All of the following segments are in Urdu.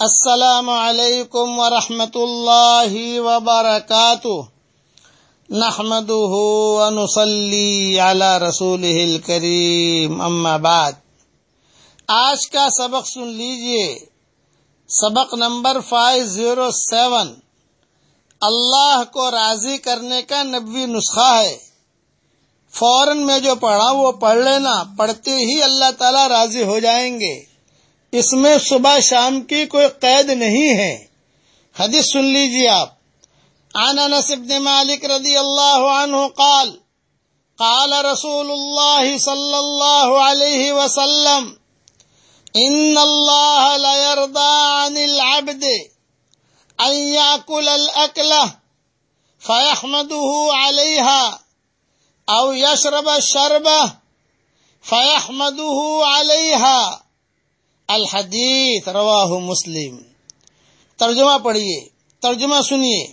السلام علیکم ورحمۃ اللہ وبرکاتہ۔ نحمده ونصلي على رسوله الكريم اما بعد۔ آج کا سبق سن لیجیے۔ سبق نمبر 507 اللہ کو راضی کرنے کا نبوی نسخہ ہے۔ فوراً میں جو پڑھا وہ پڑھ لینا، پڑھتے ہی اللہ تعالی راضی ہو جائیں گے۔ اس میں صبح شام کی کوئی قید نہیں ہے۔ حدیث سن لیجیے آپ۔ عن انس بن مالک رضی اللہ عنہ قال قال رسول اللہ صلی اللہ علیہ وسلم، ان اللہ لا يرضى عن العبد ان يأكل الاكله فيحمده عليها او يشرب الشربه فيحمده عليها الحدیث رواہ مسلم۔ ترجمہ پڑھیے، ترجمہ سنیے۔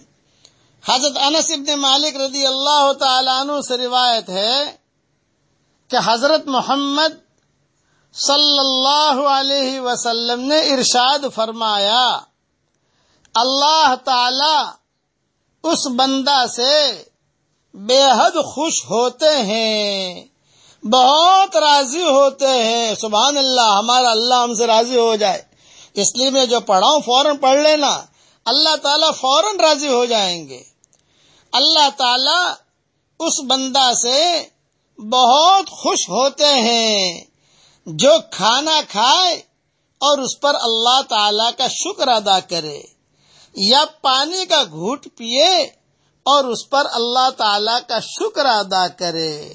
حضرت انس ابن مالک رضی اللہ تعالیٰ عنہ سے روایت ہے کہ حضرت محمد صلی اللہ علیہ وسلم نے ارشاد فرمایا، اللہ تعالی اس بندہ سے بے حد خوش ہوتے ہیں۔ بہت راضی ہوتے ہیں۔ سبحان اللہ، ہمارا اللہ ہم سے راضی ہو جائے۔ اس لیے میں جو پڑھاؤں، فوراً پڑھ لینا۔ اللہ تعالیٰ فوراً راضی ہو جائیں گے۔ اللہ تعالیٰ اس بندہ سے بہت خوش ہوتے ہیں۔ جو کھانا کھائے اور اس پر اللہ تعالی کا شکر ادا کرے۔ یا پانی کا گھوٹ پیے اور اس پر اللہ تعالی کا شکر ادا کرے۔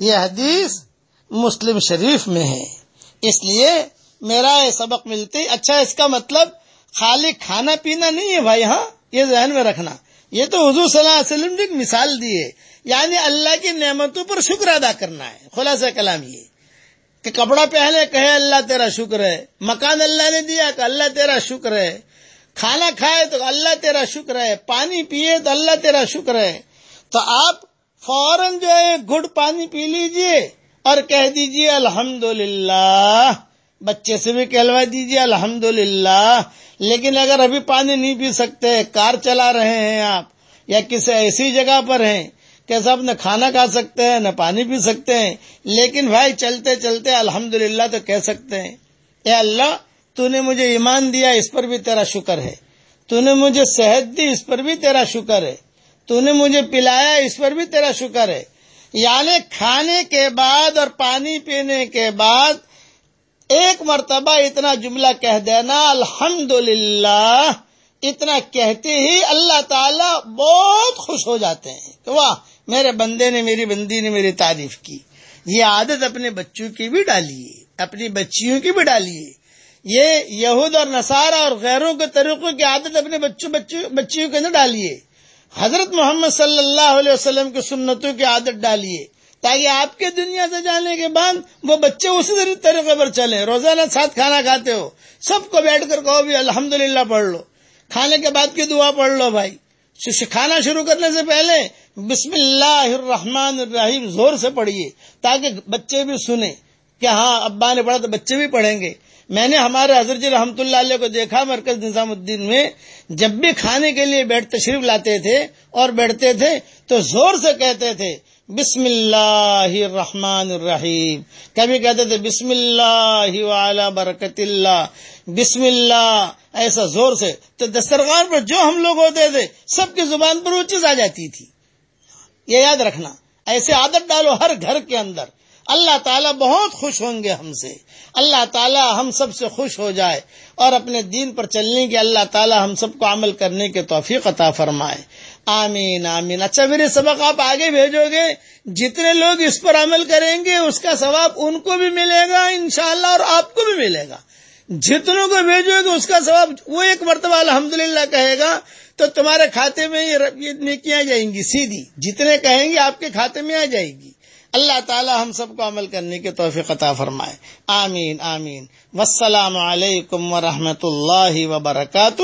یہ حدیث مسلم شریف میں ہے۔ اس لیے میرا یہ سبق ملتی اچھا اس کا مطلب خالی کھانا پینا نہیں ہے بھائی ہاں یہ ذہن میں رکھنا۔ یہ تو حضور صلی اللہ علیہ وسلم نے ایک مثال دی ہے۔ یعنی اللہ کی نعمتوں پر شکر ادا کرنا ہے۔ خلاصہ کلام یہ۔ کہ کپڑا پہنے، کہے اللہ تیرا شکر ہے۔ مکان اللہ نے دیا، کہ اللہ تیرا شکر ہے۔ کھانا کھائے تو اللہ تیرا شکر ہے۔ پانی پیے تو اللہ تیرا شکر ہے۔ تو آپ فوراً جو ہے گڑ پانی پی لیجیے اور کہہ دیجیے الحمد بچے سے بھی کہلوا دیجیے الحمد لیکن اگر ابھی پانی نہیں پی سکتے، کار چلا رہے ہیں آپ یا کسی ایسی جگہ پر ہیں کہ سب نہ کھانا کھا سکتے ہیں، نہ پانی پی سکتے ہیں، لیکن بھائی چلتے چلتے الحمد تو کہہ سکتے ہیں، اے اللہ، تو نے مجھے ایمان دیا، اس پر بھی تیرا شکر ہے۔ تو نے مجھے صحت دی، اس پر بھی تیرا شکر ہے۔ تو نے مجھے پلایا، اس پر بھی تیرا شکر ہے۔ یعنی کھانے کے بعد اور پانی پینے کے بعد ایک مرتبہ اتنا جملہ کہہ دینا الحمد اتنا کہتے ہی اللہ تعالی بہت خوش ہو جاتے ہیں کہ واہ، میرے بندے نے میری بندی نے میری تعریف کی۔ یہ عادت اپنے بچوں کی بھی ڈالیے، اپنی بچیوں کی بھی ڈالیے۔ یہ یہود اور نصارہ اور غیروں کے طریقوں کی عادت اپنے بچوں بچیوں کے اندر ڈالیے۔ حضرت محمد صلی اللہ علیہ وسلم کی سنتوں کی عادت ڈالیے تاکہ آپ کے دنیا سے جانے کے بعد وہ بچے اسی طریقے پر چلیں۔ روزانہ ساتھ کھانا کھاتے ہو۔ سب کو بیٹھ کر کہو بھی الحمد پڑھ لو۔ کھانے کے بعد کی دعا پڑھ لو بھائی۔ کھانا شروع کرنے سے پہلے بسم اللہ الرحمن الرحیم زور سے پڑھیے تاکہ بچے بھی سنیں کہ ہاں ابا نے پڑھا تو بچے بھی پڑھیں گے۔ میں نے ہمارے حضرت جی رحمت اللہ علیہ کو دیکھا مرکز نظام الدین میں، جب بھی کھانے کے لیے بیٹھ تشریف لاتے تھے اور بیٹھتے تھے تو زور سے کہتے تھے، بسم اللہ الرحمن الرحیم۔ کبھی کہتے تھے، بسم اللہ وعلا برکت اللہ، بسم اللہ، ایسا زور سے۔ تو دسترخوان پر جو ہم لوگ ہوتے تھے، سب کی زبان پر وہ چیز آ جاتی تھی۔ یہ یاد رکھنا، ایسے عادت ڈالو ہر گھر کے اندر۔ اللہ تعالیٰ بہت خوش ہوں گے ہم سے۔ اللہ تعالیٰ ہم سب سے خوش ہو جائے اور اپنے دین پر چلنے کے اللہ تعالیٰ ہم سب کو عمل کرنے کے توفیق عطا فرمائے۔ آمین آمین۔ اچھا میرے سبق آپ آگے بھیجو گے۔ جتنے لوگ اس پر عمل کریں گے، اس کا ثواب ان کو بھی ملے گا، انشاءاللہ، اور آپ کو بھی ملے گا۔ جتنوں کو بھیجو گے، اس کا ثواب وہ ایک مرتبہ الحمدللہ کہے گا، تو تمہارے کھاتے میں یہ نیکیاں جائیں گی، سیدھی۔ جتنے کہیں گے، آپ کے کھاتے میں آ جائے گی۔ اللہ تعالی ہم سب کو عمل کرنے کے توفیق عطا فرمائے۔ آمین آمین۔ والسلام علیکم ورحمۃ اللہ وبرکاتہ۔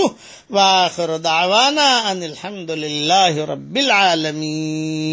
واخر دعوانا ان الحمد للہ رب العالمین۔